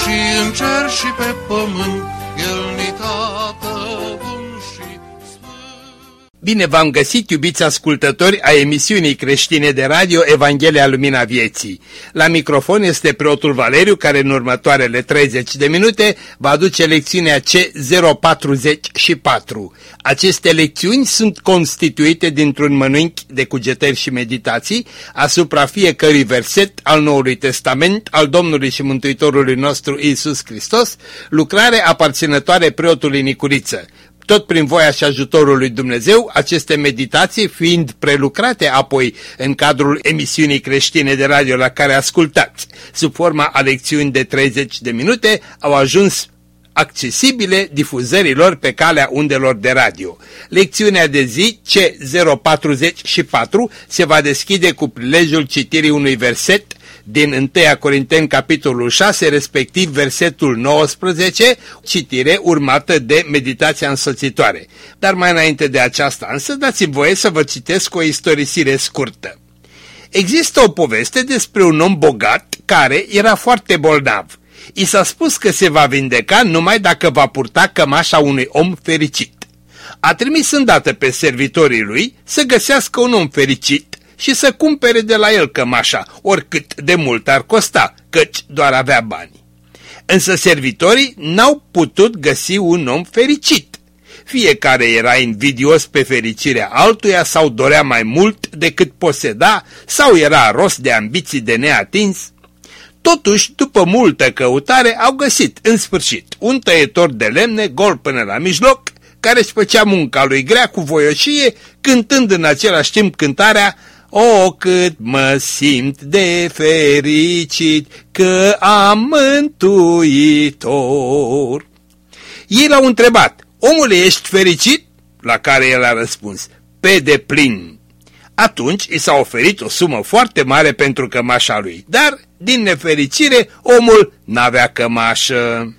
și în cer și pe pământ, El ni tată Bine v-am găsit, iubiți ascultători a emisiunii creștine de radio Evanghelia Lumina Vieții. La microfon este preotul Valeriu, care în următoarele 30 de minute va aduce lecțiunea C044. Aceste lecțiuni sunt constituite dintr-un mănânchi de cugetări și meditații asupra fiecărui verset al Noului Testament al Domnului și Mântuitorului nostru Isus Hristos, lucrare aparținătoare preotului Nicuriță tot prin voia și ajutorul lui Dumnezeu, aceste meditații fiind prelucrate apoi în cadrul emisiunii creștine de radio la care ascultați, sub forma a lecțiuni de 30 de minute, au ajuns accesibile difuzărilor pe calea undelor de radio. Lecțiunea de zi C044 se va deschide cu prilejul citirii unui verset din 1 Corinteni capitolul 6, respectiv versetul 19, citire urmată de meditația însățitoare. Dar mai înainte de aceasta însă dați-mi voie să vă citesc o istorisire scurtă. Există o poveste despre un om bogat care era foarte bolnav. I s-a spus că se va vindeca numai dacă va purta cămașa unui om fericit. A trimis îndată pe servitorii lui să găsească un om fericit și să cumpere de la el cămașa, oricât de mult ar costa, căci doar avea bani. Însă servitorii n-au putut găsi un om fericit. Fiecare era invidios pe fericirea altuia sau dorea mai mult decât poseda sau era rost de ambiții de neatins. Totuși, după multă căutare, au găsit, în sfârșit, un tăietor de lemne gol până la mijloc, care își făcea munca lui grea cu voioșie, cântând în același timp cântarea o, cât mă simt de fericit că am mântuitor. Ei l-au întrebat, omule, ești fericit? La care el a răspuns, pe deplin. Atunci i s-a oferit o sumă foarte mare pentru cămașa lui, dar, din nefericire, omul n-avea cămașă.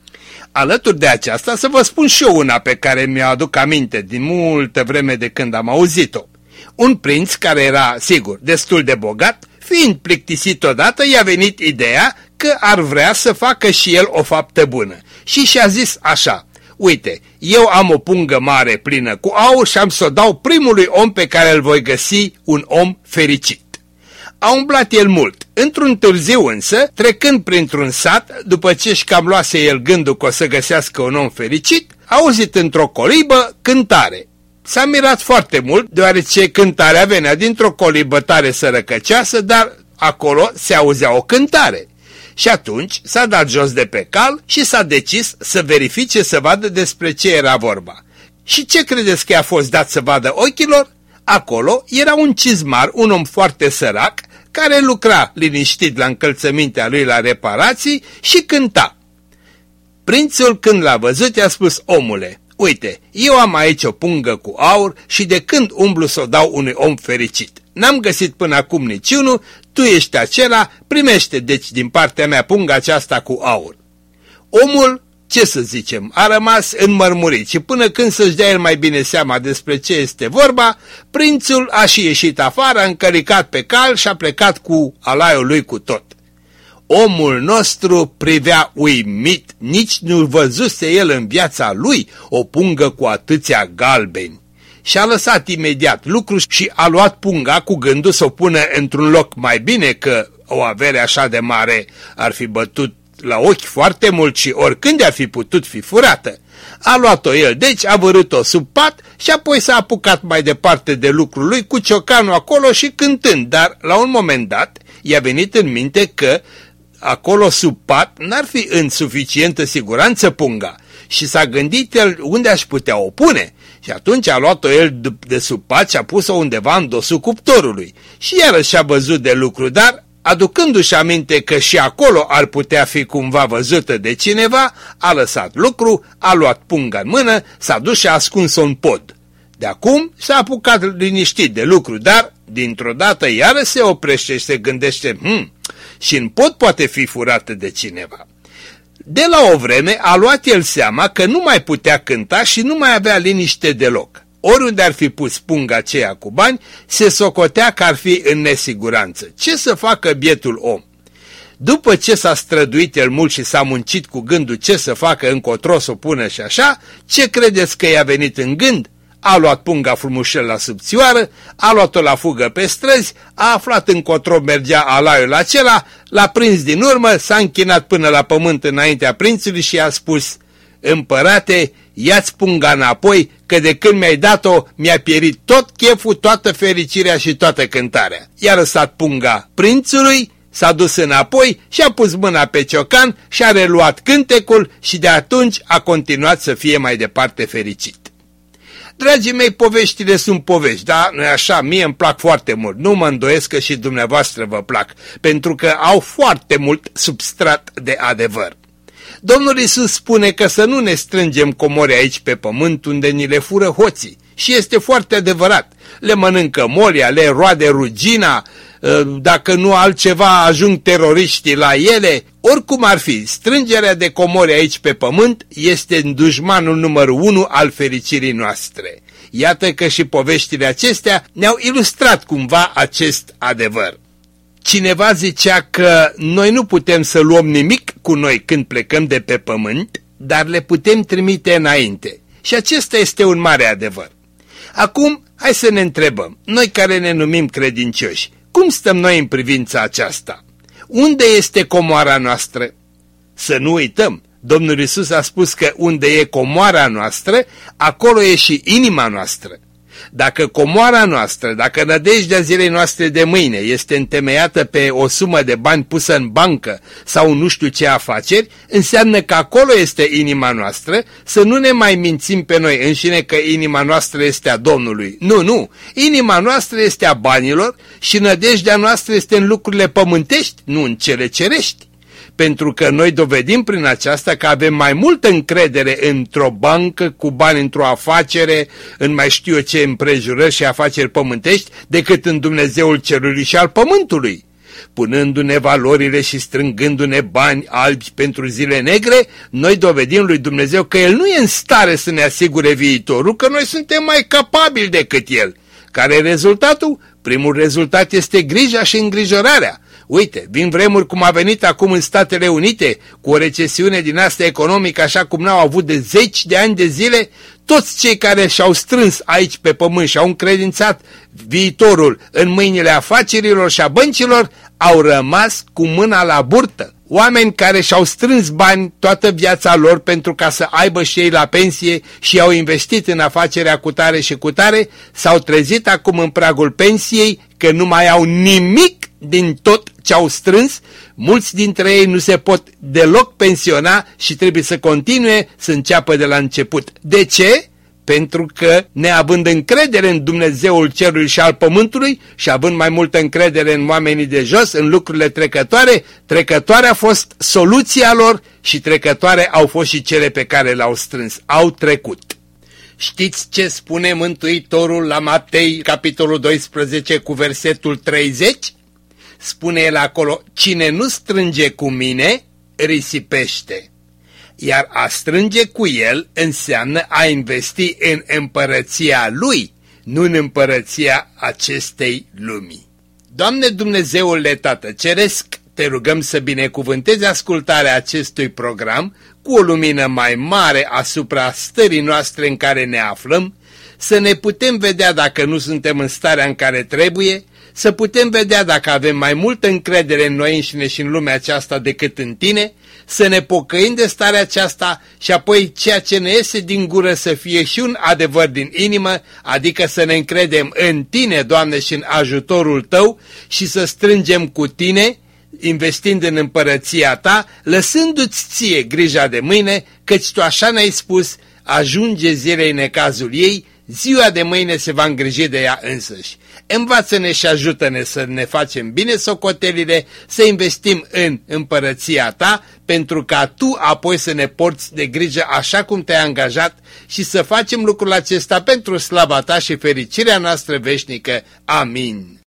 Alături de aceasta să vă spun și eu una pe care mi-o aduc aminte din multă vreme de când am auzit-o. Un prinț care era, sigur, destul de bogat, fiind plictisit odată, i-a venit ideea că ar vrea să facă și el o faptă bună. Și și-a zis așa, uite, eu am o pungă mare plină cu aur și am să o dau primului om pe care îl voi găsi un om fericit. A umblat el mult. Într-un târziu însă, trecând printr-un sat, după ce și cam luase el gândul că o să găsească un om fericit, a auzit într-o colibă cântare. S-a mirat foarte mult, deoarece cântarea venea dintr-o colibă tare sărăcăceasă, dar acolo se auzea o cântare. Și atunci s-a dat jos de pe cal și s-a decis să verifice să vadă despre ce era vorba. Și ce credeți că a fost dat să vadă ochilor? Acolo era un cizmar, un om foarte sărac, care lucra liniștit la încălțămintea lui la reparații și cânta. Prințul când l-a văzut i-a spus, omule, Uite, eu am aici o pungă cu aur și de când umblu să o dau unui om fericit. N-am găsit până acum niciunul, tu ești acela, primește deci din partea mea punga aceasta cu aur. Omul, ce să zicem, a rămas înmărmurit și până când să-și dea el mai bine seama despre ce este vorba, prințul a și ieșit afară, a încălicat pe cal și a plecat cu alaiul lui cu tot. Omul nostru privea uimit, nici nu văzuse el în viața lui o pungă cu atâția galbeni. Și-a lăsat imediat lucru și a luat punga cu gândul să o pună într-un loc mai bine că o avere așa de mare ar fi bătut la ochi foarte mult și oricând ar fi putut fi furată. A luat-o el, deci a vărât-o sub pat și apoi s-a apucat mai departe de lucrul lui cu ciocanul acolo și cântând, dar la un moment dat i-a venit în minte că acolo sub pat n-ar fi în suficientă siguranță punga. Și s-a gândit el unde aș putea o pune. Și atunci a luat-o el de sub pat și a pus-o undeva în dosul cuptorului. Și iarăși a văzut de lucru, dar aducându-și aminte că și acolo ar putea fi cumva văzută de cineva, a lăsat lucru, a luat punga în mână, s-a dus și a ascuns-o în pod. De acum s-a apucat liniștit de lucru, dar dintr-o dată iară se oprește și se gândește, hm, și în pod poate fi furată de cineva. De la o vreme a luat el seama că nu mai putea cânta și nu mai avea liniște deloc oriunde ar fi pus punga aceea cu bani, se socotea că ar fi în nesiguranță. Ce să facă bietul om? După ce s-a străduit el mult și s-a muncit cu gândul ce să facă încotro să o pună și așa, ce credeți că i-a venit în gând? A luat punga frumușel la subțioară, a luat-o la fugă pe străzi, a aflat încotro mergea alaiul acela, l-a prins din urmă, s-a închinat până la pământ înaintea prințului și i-a spus, Împărate, ia-ți punga înapoi, că de când mi-ai dat-o, mi-a pierit tot cheful, toată fericirea și toată cântarea. I-a lăsat punga prințului, s-a dus înapoi și a pus mâna pe ciocan și a reluat cântecul și de atunci a continuat să fie mai departe fericit. Dragii mei, poveștile sunt povești, da? nu așa? Mie îmi plac foarte mult. Nu mă îndoiesc că și dumneavoastră vă plac, pentru că au foarte mult substrat de adevăr. Domnul Isus spune că să nu ne strângem comori aici pe pământ unde ni le fură hoții. Și este foarte adevărat. Le mănâncă molia, le roade rugina, ă, dacă nu altceva ajung teroriștii la ele. Oricum ar fi, strângerea de comori aici pe pământ este dușmanul numărul unu al fericirii noastre. Iată că și poveștile acestea ne-au ilustrat cumva acest adevăr. Cineva zicea că noi nu putem să luăm nimic cu noi când plecăm de pe pământ, dar le putem trimite înainte. Și acesta este un mare adevăr. Acum, hai să ne întrebăm, noi care ne numim credincioși, cum stăm noi în privința aceasta? Unde este comoara noastră? Să nu uităm, Domnul Isus a spus că unde e comoara noastră, acolo e și inima noastră. Dacă comoara noastră, dacă nădejdea zilei noastre de mâine este întemeiată pe o sumă de bani pusă în bancă sau nu știu ce afaceri, înseamnă că acolo este inima noastră, să nu ne mai mințim pe noi înșine că inima noastră este a Domnului. Nu, nu, inima noastră este a banilor și nădejdea noastră este în lucrurile pământești, nu în cele cerești pentru că noi dovedim prin aceasta că avem mai multă încredere într-o bancă, cu bani într-o afacere, în mai știu eu ce împrejurări și afaceri pământești, decât în Dumnezeul cerului și al pământului. Punându-ne valorile și strângându-ne bani albi pentru zile negre, noi dovedim lui Dumnezeu că El nu e în stare să ne asigure viitorul, că noi suntem mai capabili decât El. Care e rezultatul? Primul rezultat este grija și îngrijorarea. Uite, vin vremuri cum a venit acum în Statele Unite, cu o recesiune din asta economică, așa cum n-au avut de zeci de ani de zile, toți cei care și-au strâns aici pe pământ și au încredințat viitorul în mâinile afacerilor și a băncilor, au rămas cu mâna la burtă. Oameni care și-au strâns bani toată viața lor pentru ca să aibă și ei la pensie și au investit în afacerea cu tare și cu tare, s-au trezit acum în pragul pensiei că nu mai au nimic din tot ce au strâns, mulți dintre ei nu se pot deloc pensiona și trebuie să continue să înceapă de la început. De ce? Pentru că neavând încredere în Dumnezeul cerului și al pământului și având mai multă încredere în oamenii de jos, în lucrurile trecătoare, trecătoare a fost soluția lor și trecătoare au fost și cele pe care le-au strâns. Au trecut. Știți ce spune Mântuitorul la Matei, capitolul 12, cu versetul 30? Spune el acolo, cine nu strânge cu mine, risipește. Iar a strânge cu el înseamnă a investi în împărăția lui, nu în împărăția acestei lumii. Doamne Dumnezeule Tată Ceresc, te rugăm să binecuvântezi ascultarea acestui program cu o lumină mai mare asupra stării noastre în care ne aflăm, să ne putem vedea dacă nu suntem în starea în care trebuie, să putem vedea dacă avem mai multă încredere în noi înșine și în lumea aceasta decât în tine, să ne pocăim de starea aceasta și apoi ceea ce ne iese din gură să fie și un adevăr din inimă, adică să ne încredem în tine, Doamne, și în ajutorul tău și să strângem cu tine, investind în împărăția ta, lăsându-ți ție grija de mâine, căci tu așa ne-ai spus, ajunge zilei necazul ei, Ziua de mâine se va îngriji de ea însăși. Învață-ne și ajută-ne să ne facem bine socotelile, să investim în împărăția ta, pentru ca tu apoi să ne porți de grijă așa cum te-ai angajat și să facem lucrul acesta pentru slava ta și fericirea noastră veșnică. Amin.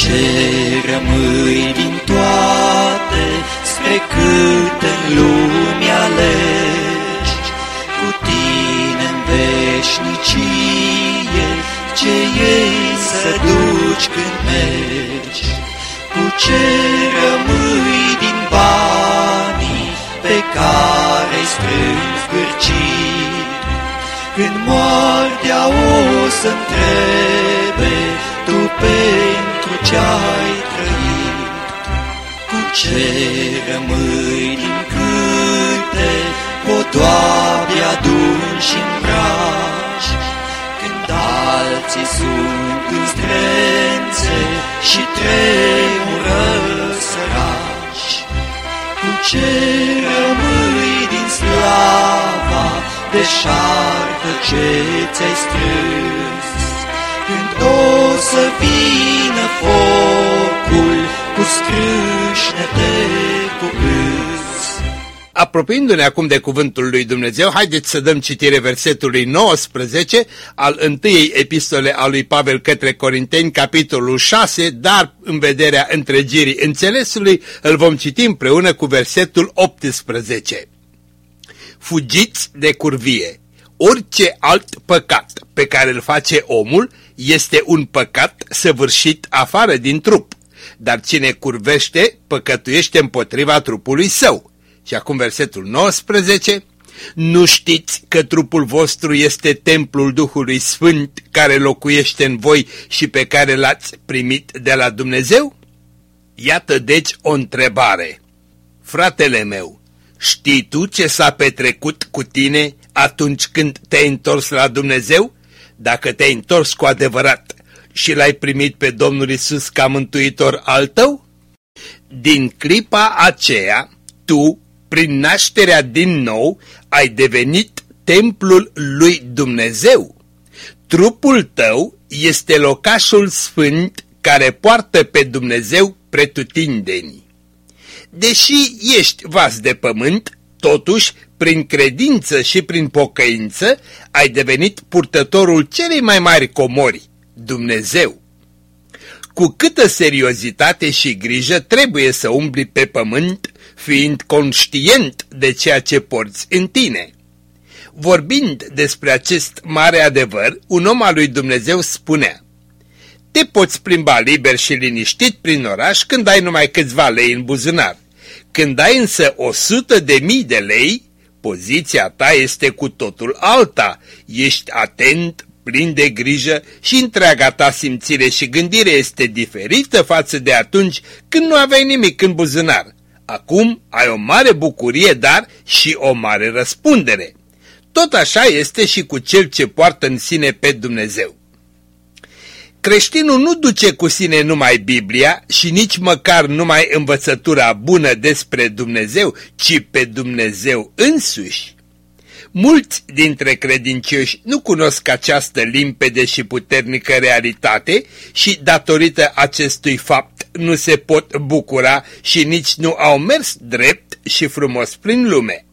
Ce rămâi din toate, spre cât în lume alegi, cu tine în veșnicie, ce ei să duci când mergi, cu ce rămâi din banii pe care strângi gârcit, când moartea o să ce rămâi din câte podoabe aduni și îmbraci, când alții sunt în zdrențe și tremură săraci. Cu ce rămâi din slava de șartă ce ți-ai strâns, când o să vină focul cu scrâșnete cu Apropiindu-ne acum de cuvântul lui Dumnezeu, haideți să dăm citire versetului 19 al întâiei epistole a lui Pavel către Corinteni, capitolul 6, dar în vederea întregirii înțelesului îl vom citi împreună cu versetul 18. Fugiți de curvie! Orice alt păcat pe care îl face omul este un păcat săvârșit afară din trup, dar cine curvește păcătuiește împotriva trupului său. Și acum versetul 19, nu știți că trupul vostru este templul Duhului Sfânt care locuiește în voi și pe care l-ați primit de la Dumnezeu? Iată deci o întrebare. Fratele meu, știi tu ce s-a petrecut cu tine atunci când te-ai întors la Dumnezeu? dacă te-ai întors cu adevărat și l-ai primit pe Domnul Isus ca mântuitor al tău? Din clipa aceea, tu, prin nașterea din nou, ai devenit templul lui Dumnezeu. Trupul tău este locașul sfânt care poartă pe Dumnezeu pretutindeni. Deși ești vas de pământ, totuși prin credință și prin pocăință, ai devenit purtătorul celei mai mari comori, Dumnezeu. Cu câtă seriozitate și grijă trebuie să umbli pe pământ, fiind conștient de ceea ce porți în tine. Vorbind despre acest mare adevăr, un om al lui Dumnezeu spunea, Te poți plimba liber și liniștit prin oraș când ai numai câțiva lei în buzunar. Când ai însă o sută de mii de lei, Poziția ta este cu totul alta, ești atent, plin de grijă și întreaga ta simțire și gândire este diferită față de atunci când nu aveai nimic în buzunar. Acum ai o mare bucurie, dar și o mare răspundere. Tot așa este și cu cel ce poartă în sine pe Dumnezeu. Creștinul nu duce cu sine numai Biblia și nici măcar numai învățătura bună despre Dumnezeu, ci pe Dumnezeu însuși. Mulți dintre credincioși nu cunosc această limpede și puternică realitate și datorită acestui fapt nu se pot bucura și nici nu au mers drept și frumos prin lume.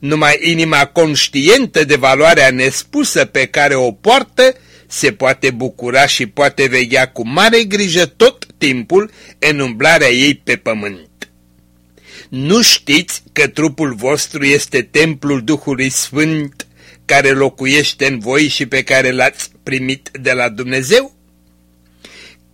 Numai inima conștientă de valoarea nespusă pe care o poartă se poate bucura și poate veghea cu mare grijă tot timpul în umblarea ei pe pământ. Nu știți că trupul vostru este templul Duhului Sfânt care locuiește în voi și pe care l-ați primit de la Dumnezeu?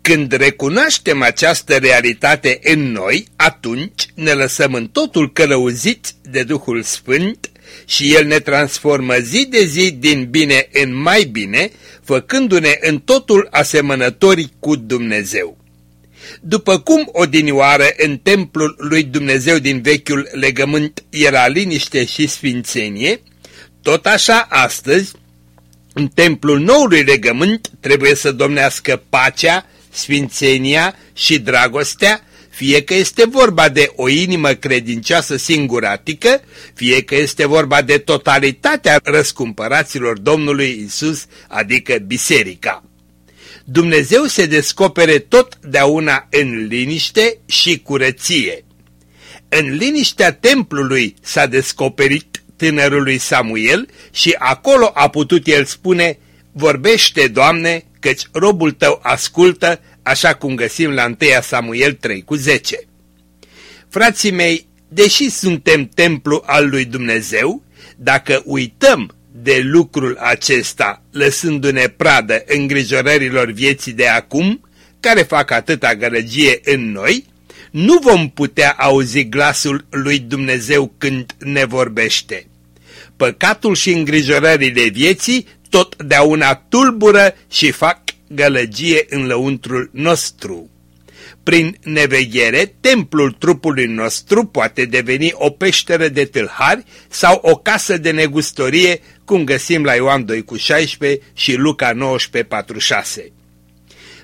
Când recunoaștem această realitate în noi, atunci ne lăsăm în totul călăuziți de Duhul Sfânt și El ne transformă zi de zi din bine în mai bine, făcându-ne în totul asemănători cu Dumnezeu. După cum odinioară în templul lui Dumnezeu din vechiul legământ era liniște și sfințenie, tot așa astăzi, în templul noului legământ trebuie să domnească pacea, sfințenia și dragostea, fie că este vorba de o inimă credincioasă singuratică, fie că este vorba de totalitatea răscumpăraților Domnului Isus, adică biserica. Dumnezeu se descopere totdeauna în liniște și curăție. În liniștea templului s-a descoperit tânărului Samuel și acolo a putut el spune, Vorbește, Doamne, căci robul tău ascultă, așa cum găsim la 1 Samuel 3 cu 10. Frații mei, deși suntem templu al lui Dumnezeu, dacă uităm de lucrul acesta, lăsându-ne pradă îngrijorărilor vieții de acum, care fac atâta gălăgie în noi, nu vom putea auzi glasul lui Dumnezeu când ne vorbește. Păcatul și îngrijorările vieții totdeauna tulbură și fac gălăgie în lăuntrul nostru. Prin neveghere, templul trupului nostru poate deveni o peșteră de tâlhari sau o casă de negustorie, cum găsim la Ioan 2 cu 16 și Luca 19 46.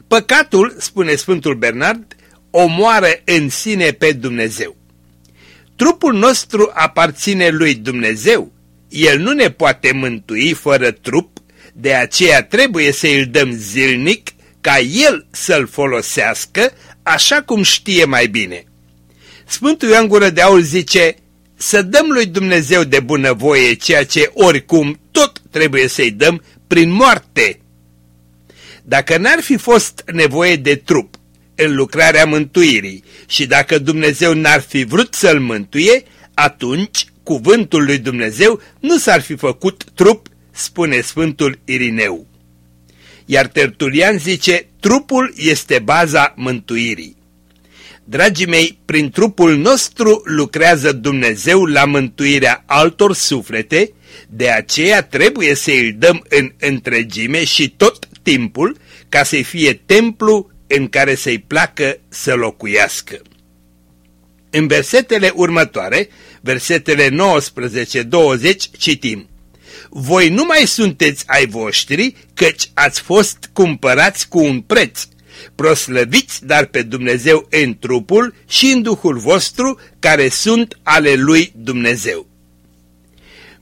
Păcatul, spune Sfântul Bernard, omoară în sine pe Dumnezeu. Trupul nostru aparține lui Dumnezeu. El nu ne poate mântui fără trup, de aceea trebuie să îl dăm zilnic ca el să-l folosească așa cum știe mai bine. Sfântul Ioan Gură de Aur zice să dăm lui Dumnezeu de bunăvoie ceea ce oricum tot trebuie să-i dăm prin moarte. Dacă n-ar fi fost nevoie de trup în lucrarea mântuirii și dacă Dumnezeu n-ar fi vrut să-l mântuie, atunci cuvântul lui Dumnezeu nu s-ar fi făcut trup, spune Sfântul Irineu. Iar Tertulian zice, trupul este baza mântuirii. Dragii mei, prin trupul nostru lucrează Dumnezeu la mântuirea altor suflete, de aceea trebuie să îl dăm în întregime și tot timpul ca să fie templu în care să-i placă să locuiască. În versetele următoare, versetele 19-20, citim voi nu mai sunteți ai voștri, căci ați fost cumpărați cu un preț. Proslăviți dar pe Dumnezeu în trupul și în Duhul vostru, care sunt ale lui Dumnezeu.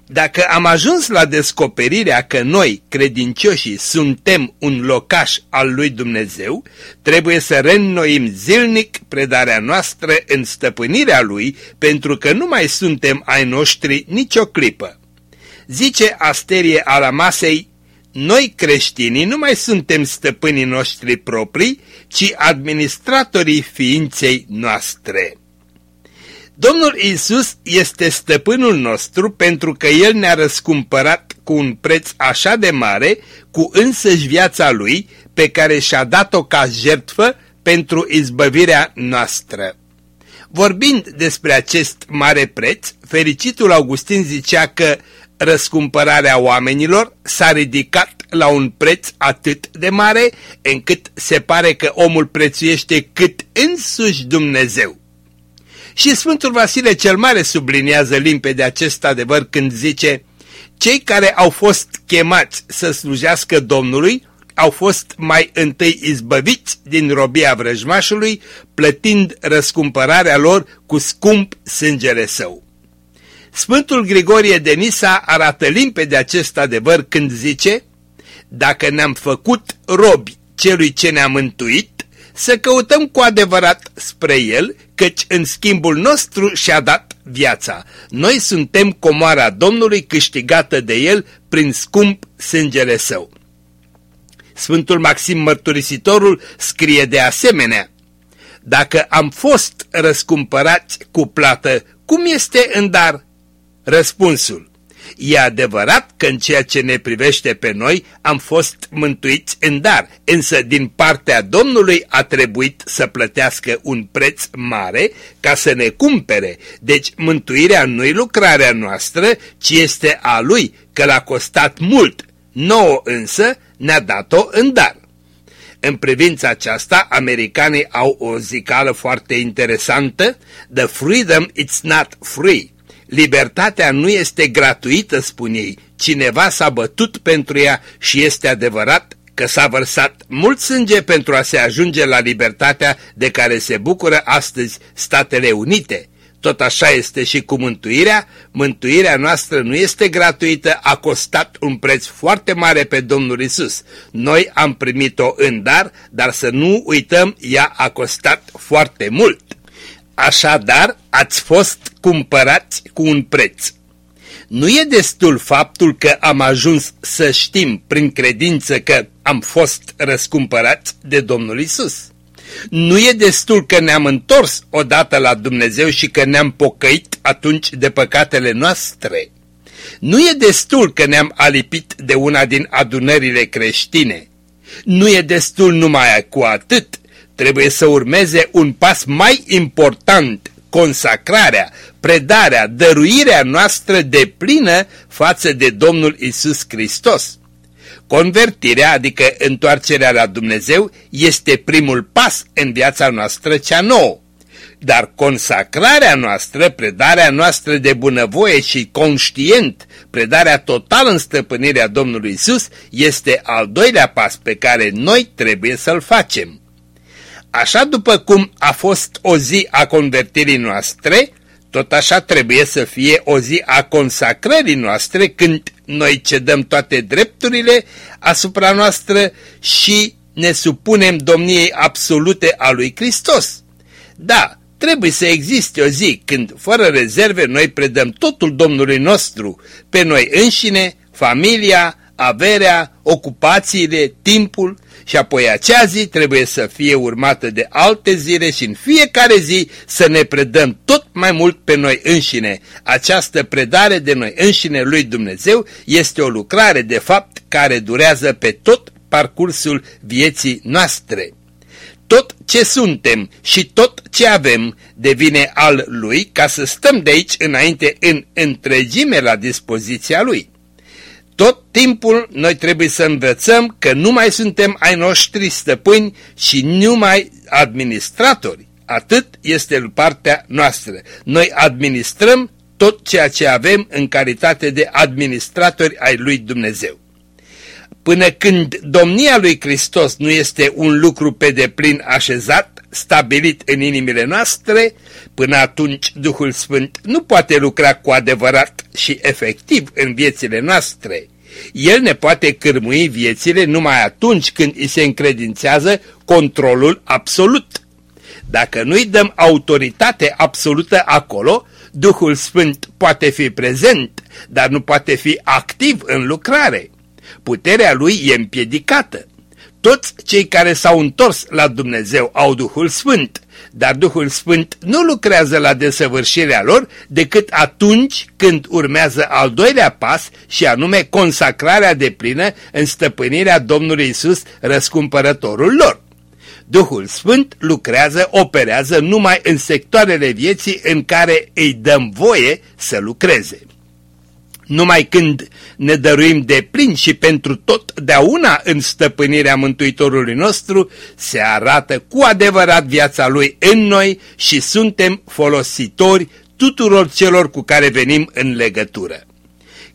Dacă am ajuns la descoperirea că noi, credincioșii, suntem un locaș al lui Dumnezeu, trebuie să reînnoim zilnic predarea noastră în stăpânirea lui, pentru că nu mai suntem ai noștri nicio clipă. Zice Asterie Alamasei, noi creștinii nu mai suntem stăpânii noștri proprii, ci administratorii ființei noastre. Domnul Isus este stăpânul nostru pentru că El ne-a răscumpărat cu un preț așa de mare, cu însăși viața Lui, pe care și-a dat-o ca jertfă pentru izbăvirea noastră. Vorbind despre acest mare preț, fericitul Augustin zicea că răscumpărarea oamenilor s-a ridicat la un preț atât de mare încât se pare că omul prețuiește cât însuși Dumnezeu. Și Sfântul Vasile cel Mare subliniază limpede acest adevăr când zice Cei care au fost chemați să slujească Domnului au fost mai întâi izbăviți din robia vrăjmașului, plătind răscumpărarea lor cu scump sângele său. Sfântul Grigorie de Nisa arată limpede acest adevăr când zice Dacă ne-am făcut robi celui ce ne-a mântuit, să căutăm cu adevărat spre el, căci în schimbul nostru și-a dat viața. Noi suntem comoara Domnului câștigată de el prin scump sângele său. Sfântul Maxim Mărturisitorul scrie de asemenea, Dacă am fost răscumpărați cu plată, cum este în dar? Răspunsul. E adevărat că în ceea ce ne privește pe noi am fost mântuiți în dar, însă din partea Domnului a trebuit să plătească un preț mare ca să ne cumpere. Deci mântuirea nu-i lucrarea noastră, ci este a Lui, că l-a costat mult. Nouă însă ne-a dat-o în dar. În privința aceasta, americanii au o zicală foarte interesantă, The freedom it's not free. Libertatea nu este gratuită, spune ei, cineva s-a bătut pentru ea și este adevărat că s-a vărsat mult sânge pentru a se ajunge la libertatea de care se bucură astăzi Statele Unite. Tot așa este și cu mântuirea. Mântuirea noastră nu este gratuită, a costat un preț foarte mare pe Domnul Isus. Noi am primit-o în dar, dar să nu uităm, ea a costat foarte mult. Așadar, ați fost cumpărați cu un preț. Nu e destul faptul că am ajuns să știm prin credință că am fost răscumpărați de Domnul Isus. Nu e destul că ne-am întors odată la Dumnezeu și că ne-am pocăit atunci de păcatele noastre. Nu e destul că ne-am alipit de una din adunările creștine. Nu e destul numai cu atât. Trebuie să urmeze un pas mai important, consacrarea, predarea, dăruirea noastră de plină față de Domnul Isus Hristos. Convertirea, adică întoarcerea la Dumnezeu, este primul pas în viața noastră cea nouă. Dar consacrarea noastră, predarea noastră de bunăvoie și conștient, predarea totală în stăpânirea Domnului Isus, este al doilea pas pe care noi trebuie să-l facem. Așa după cum a fost o zi a convertirii noastre, tot așa trebuie să fie o zi a consacrării noastre când noi cedăm toate drepturile asupra noastră și ne supunem domniei absolute a lui Hristos. Da, trebuie să existe o zi când, fără rezerve, noi predăm totul Domnului nostru, pe noi înșine, familia, averea, ocupațiile, timpul și apoi acea zi trebuie să fie urmată de alte zile și în fiecare zi să ne predăm tot mai mult pe noi înșine. Această predare de noi înșine lui Dumnezeu este o lucrare de fapt care durează pe tot parcursul vieții noastre. Tot ce suntem și tot ce avem devine al lui ca să stăm de aici înainte în întregime la dispoziția lui. Tot timpul noi trebuie să învățăm că nu mai suntem ai noștri stăpâni și numai administratori. Atât este partea noastră. Noi administrăm tot ceea ce avem în calitate de administratori ai lui Dumnezeu. Până când domnia lui Hristos nu este un lucru pe deplin așezat, stabilit în inimile noastre, până atunci Duhul Sfânt nu poate lucra cu adevărat și efectiv în viețile noastre. El ne poate cârmui viețile numai atunci când îi se încredințează controlul absolut. Dacă nu-i dăm autoritate absolută acolo, Duhul Sfânt poate fi prezent, dar nu poate fi activ în lucrare. Puterea lui e împiedicată. Toți cei care s-au întors la Dumnezeu au Duhul Sfânt, dar Duhul Sfânt nu lucrează la desăvârșirea lor decât atunci când urmează al doilea pas și anume consacrarea de plină în stăpânirea Domnului Isus, răscumpărătorul lor. Duhul Sfânt lucrează, operează numai în sectoarele vieții în care îi dăm voie să lucreze. Numai când ne dăruim de plin și pentru totdeauna în stăpânirea Mântuitorului nostru, se arată cu adevărat viața Lui în noi și suntem folositori tuturor celor cu care venim în legătură.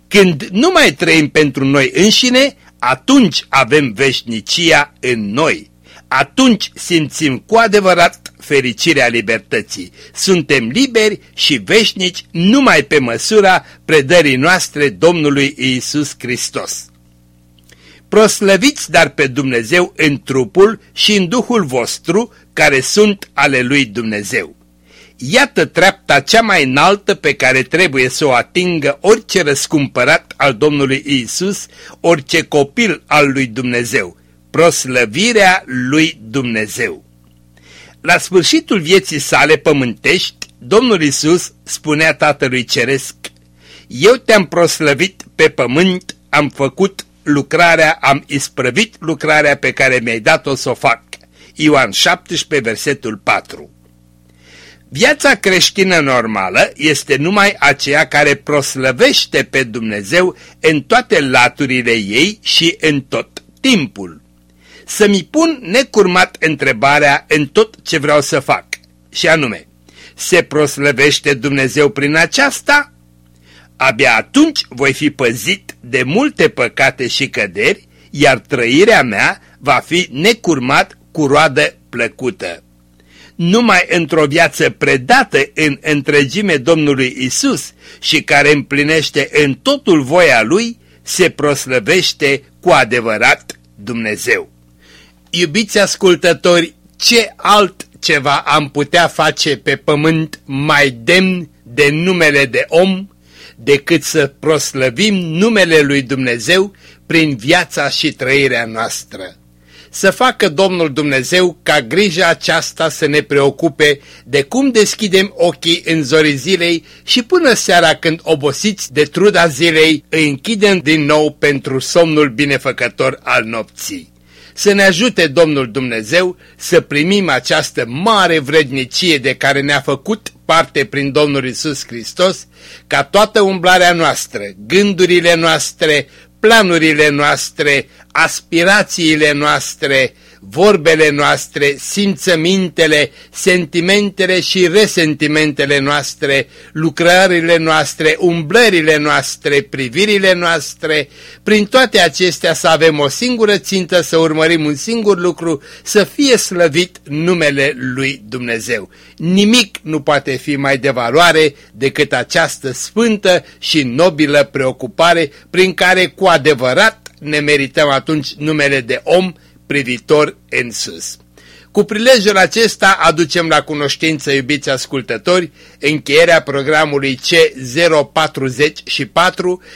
Când nu mai trăim pentru noi înșine, atunci avem veșnicia în noi. Atunci simțim cu adevărat fericirea libertății. Suntem liberi și veșnici numai pe măsura predării noastre Domnului Iisus Hristos. Proslăviți dar pe Dumnezeu în trupul și în Duhul vostru, care sunt ale lui Dumnezeu. Iată treapta cea mai înaltă pe care trebuie să o atingă orice răscumpărat al Domnului Isus, orice copil al lui Dumnezeu, proslăvirea lui Dumnezeu. La sfârșitul vieții sale pământești, Domnul Isus spunea Tatălui Ceresc, Eu te-am proslăvit pe pământ, am făcut lucrarea, am isprăvit lucrarea pe care mi-ai dat-o să o fac. Ioan 17, versetul 4 Viața creștină normală este numai aceea care proslăvește pe Dumnezeu în toate laturile ei și în tot timpul. Să-mi pun necurmat întrebarea în tot ce vreau să fac, și anume, se proslăvește Dumnezeu prin aceasta? Abia atunci voi fi păzit de multe păcate și căderi, iar trăirea mea va fi necurmat cu roadă plăcută. Numai într-o viață predată în întregime Domnului Isus și care împlinește în totul voia Lui, se proslăvește cu adevărat Dumnezeu. Iubiți ascultători, ce altceva am putea face pe pământ mai demn de numele de om decât să proslăvim numele lui Dumnezeu prin viața și trăirea noastră. Să facă Domnul Dumnezeu ca grija aceasta să ne preocupe de cum deschidem ochii în zorii zilei și până seara când obosiți de truda zilei îi închidem din nou pentru somnul binefăcător al nopții să ne ajute Domnul Dumnezeu să primim această mare vrednicie de care ne-a făcut parte prin Domnul Isus Hristos, ca toată umblarea noastră, gândurile noastre, planurile noastre, aspirațiile noastre, vorbele noastre, simțămintele, sentimentele și resentimentele noastre, lucrările noastre, umblările noastre, privirile noastre, prin toate acestea să avem o singură țintă, să urmărim un singur lucru, să fie slăvit numele lui Dumnezeu. Nimic nu poate fi mai de valoare decât această sfântă și nobilă preocupare prin care cu adevărat ne merităm atunci numele de om, privitor în sus. Cu prilejul acesta aducem la cunoștință, iubiți ascultători, încheierea programului C044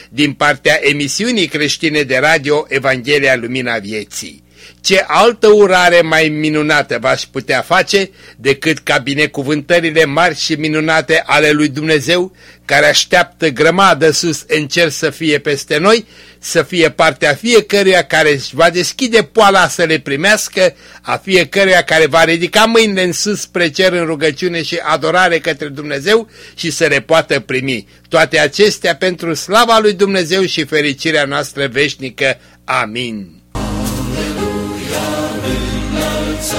din partea emisiunii creștine de radio Evanghelia Lumina Vieții. Ce altă urare mai minunată v-aș putea face decât ca binecuvântările mari și minunate ale lui Dumnezeu, care așteaptă grămadă sus în cer să fie peste noi, să fie partea fiecăruia care își va deschide poala să le primească, a fiecăruia care va ridica mâinile în sus spre cer în rugăciune și adorare către Dumnezeu și să le poată primi. Toate acestea pentru slava lui Dumnezeu și fericirea noastră veșnică. Amin. Doamne, induriți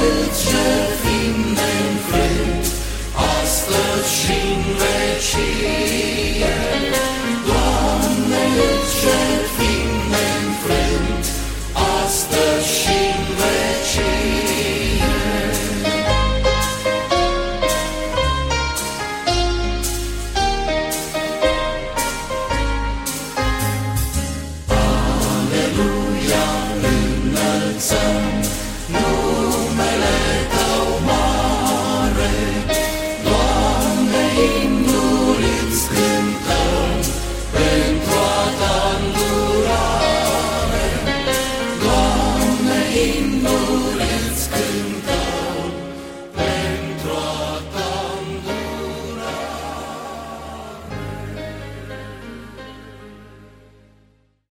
Cât ce fim ne-nfrânt, astăzi și în vecii.